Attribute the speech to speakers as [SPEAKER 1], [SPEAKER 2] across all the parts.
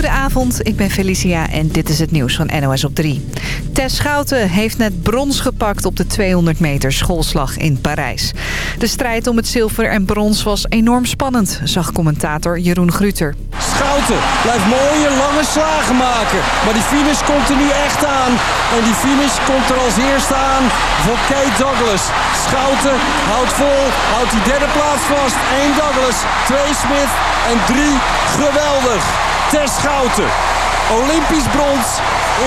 [SPEAKER 1] Goedenavond, ik ben Felicia en dit is het nieuws van NOS op 3. Tess Schouten heeft net brons gepakt op de 200 meter schoolslag in Parijs. De strijd om het zilver en brons was enorm spannend, zag commentator Jeroen Gruter.
[SPEAKER 2] Schouten blijft mooie lange slagen maken. Maar die finish komt er nu echt aan. En die finish komt er als eerste aan voor Kate Douglas. Schouten houdt vol, houdt die derde plaats vast. 1 Douglas, 2 Smith en 3 geweldig. Tess Schouten. Olympisch brons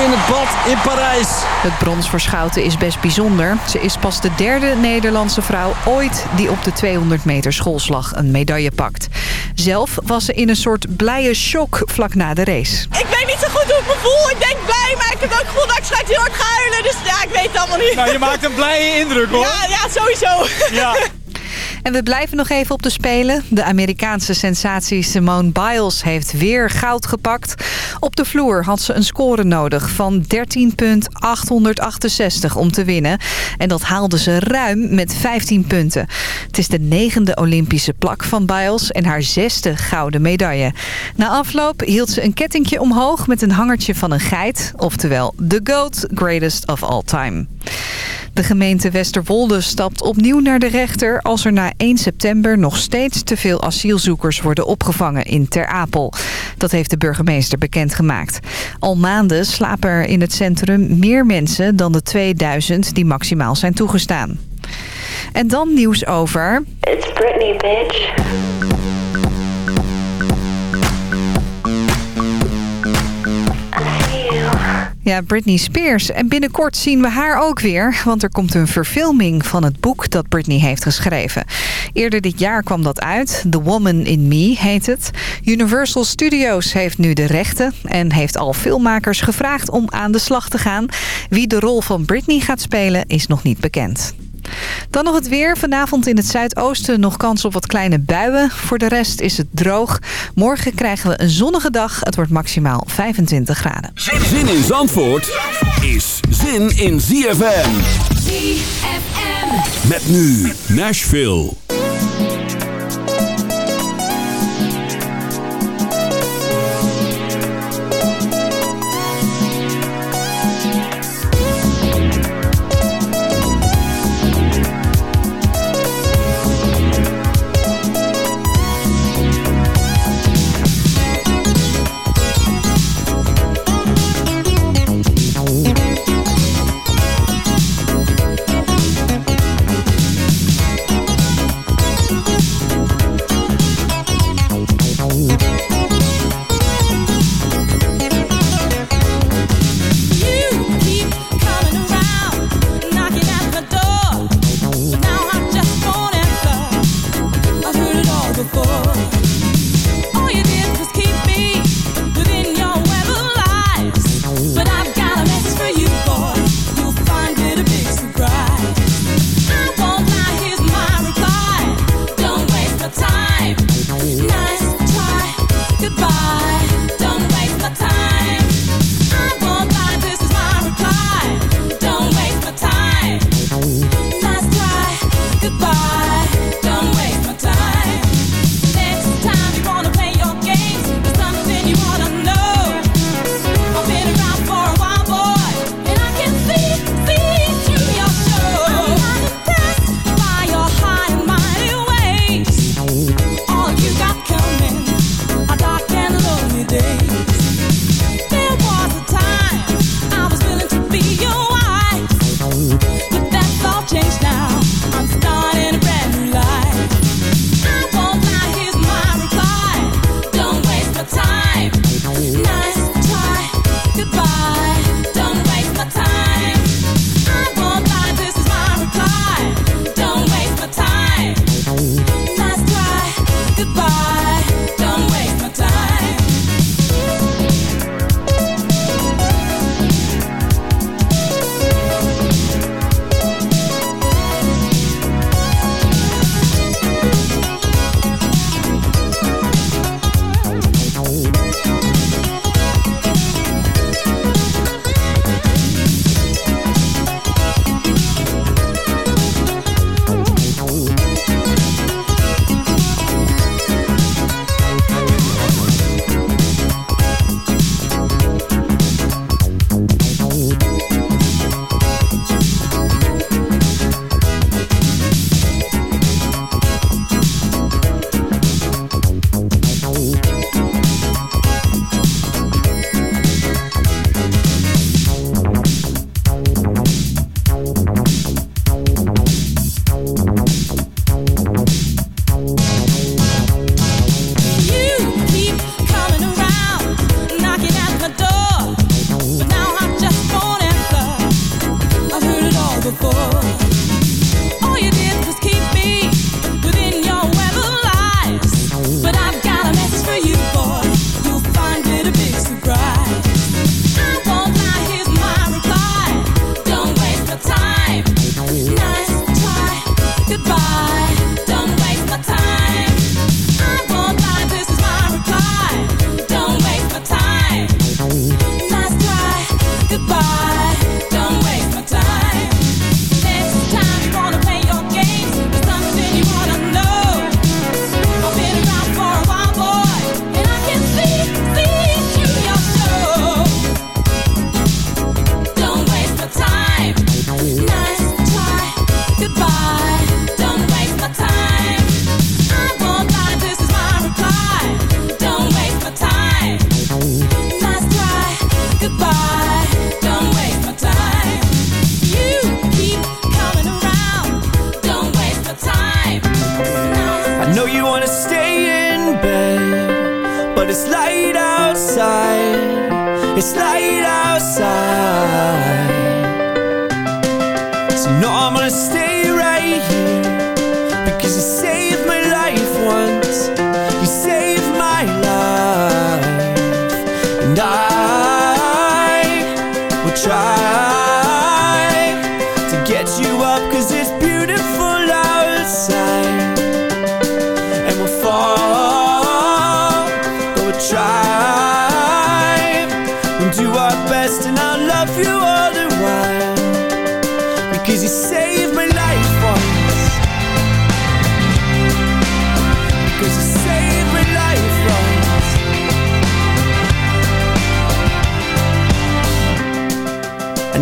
[SPEAKER 2] in het bad in Parijs.
[SPEAKER 1] Het brons voor Schouten is best bijzonder. Ze is pas de derde Nederlandse vrouw ooit die op de 200 meter schoolslag een medaille pakt. Zelf was ze in een soort blije shock vlak na de race.
[SPEAKER 3] Ik weet niet zo goed hoe ik me voel. Ik denk blij, maar ik heb ook gevoel dat ik straks heel hard ga huilen. Dus ja, ik weet het allemaal niet.
[SPEAKER 4] Nou, je maakt een blije indruk hoor.
[SPEAKER 3] Ja, ja sowieso.
[SPEAKER 4] Ja.
[SPEAKER 1] En we blijven nog even op de Spelen. De Amerikaanse sensatie Simone Biles heeft weer goud gepakt. Op de vloer had ze een score nodig van 13,868 om te winnen. En dat haalde ze ruim met 15 punten. Het is de negende Olympische plak van Biles en haar zesde gouden medaille. Na afloop hield ze een kettingje omhoog met een hangertje van een geit. Oftewel, the GOAT, greatest of all time. De gemeente Westerwolde stapt opnieuw naar de rechter... als er na 1 september nog steeds te veel asielzoekers worden opgevangen in Ter Apel. Dat heeft de burgemeester bekendgemaakt. Al maanden slapen er in het centrum meer mensen dan de 2000 die maximaal zijn toegestaan. En dan nieuws over...
[SPEAKER 5] It's Britney, bitch.
[SPEAKER 1] Ja, Britney Spears. En binnenkort zien we haar ook weer. Want er komt een verfilming van het boek dat Britney heeft geschreven. Eerder dit jaar kwam dat uit. The Woman in Me heet het. Universal Studios heeft nu de rechten. En heeft al filmmakers gevraagd om aan de slag te gaan. Wie de rol van Britney gaat spelen is nog niet bekend. Dan nog het weer. Vanavond in het zuidoosten nog kans op wat kleine buien. Voor de rest is het droog. Morgen krijgen we een zonnige dag. Het wordt maximaal 25 graden.
[SPEAKER 6] Zin in Zandvoort is zin in ZFM.
[SPEAKER 7] ZFM.
[SPEAKER 6] Met nu Nashville.
[SPEAKER 8] Oh, you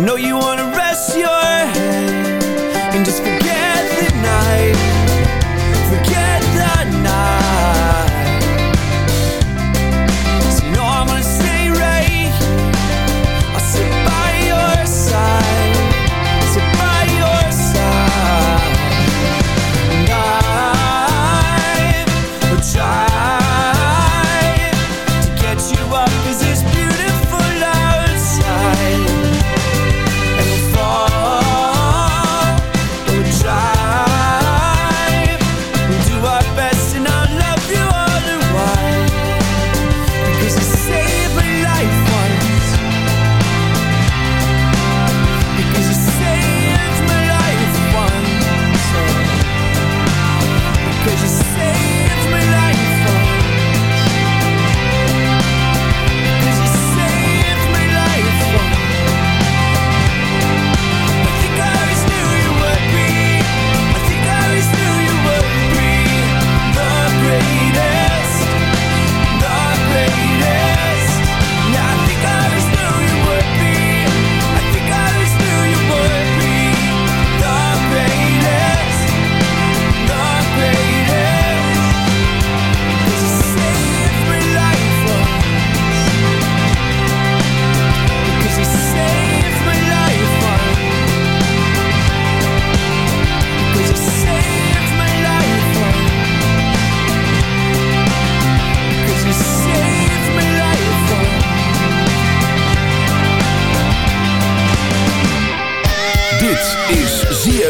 [SPEAKER 8] know you wanna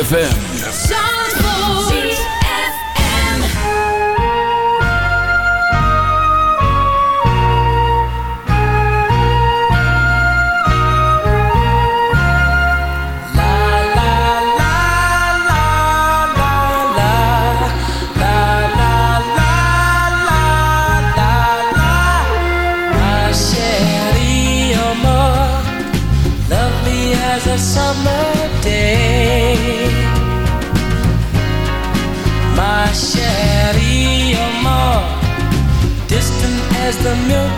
[SPEAKER 6] ZFM.
[SPEAKER 7] Dần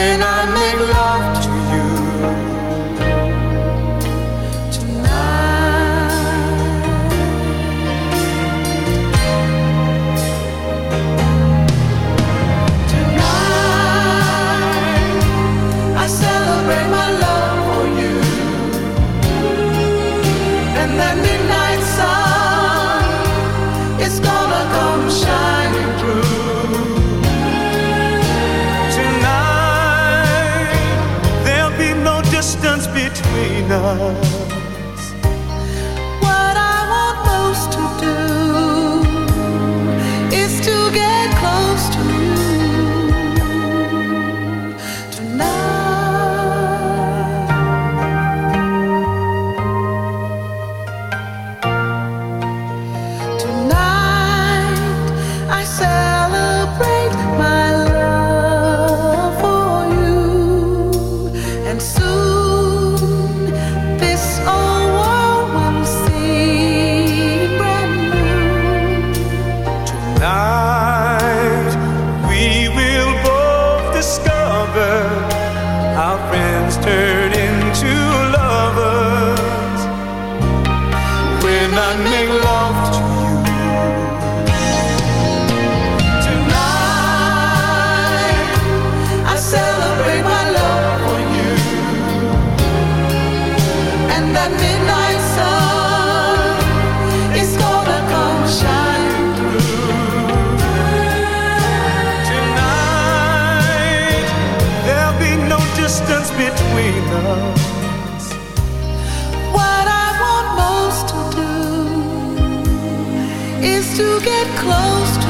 [SPEAKER 7] When I
[SPEAKER 9] make love
[SPEAKER 10] Tonight,
[SPEAKER 9] to
[SPEAKER 10] get close to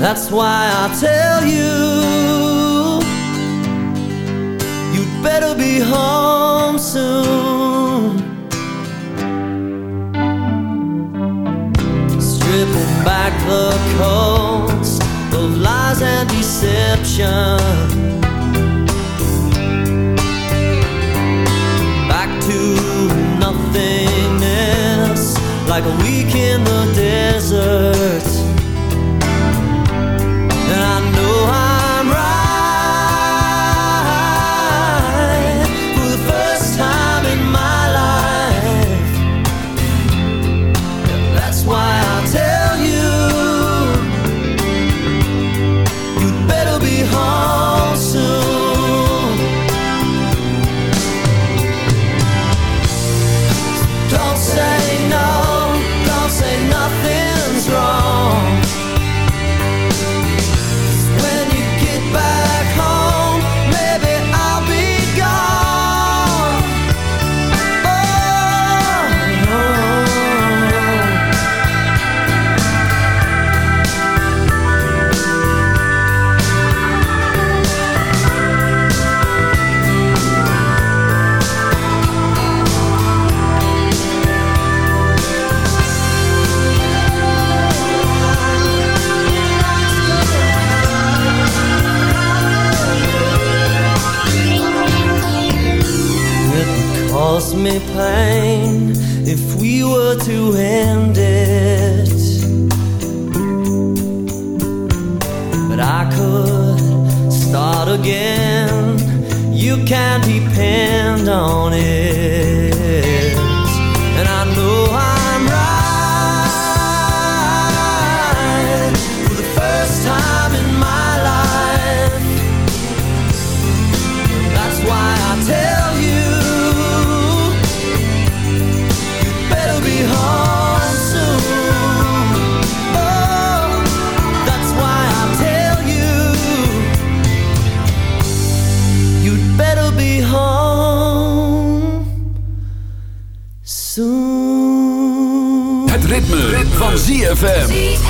[SPEAKER 11] That's why I tell you You'd better be home soon. Stripping back the coats Of lies and deception. Nothingness like a week in the desert. to end it. But I could start again. You can depend on it. And I know
[SPEAKER 10] ZFM.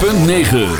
[SPEAKER 12] .9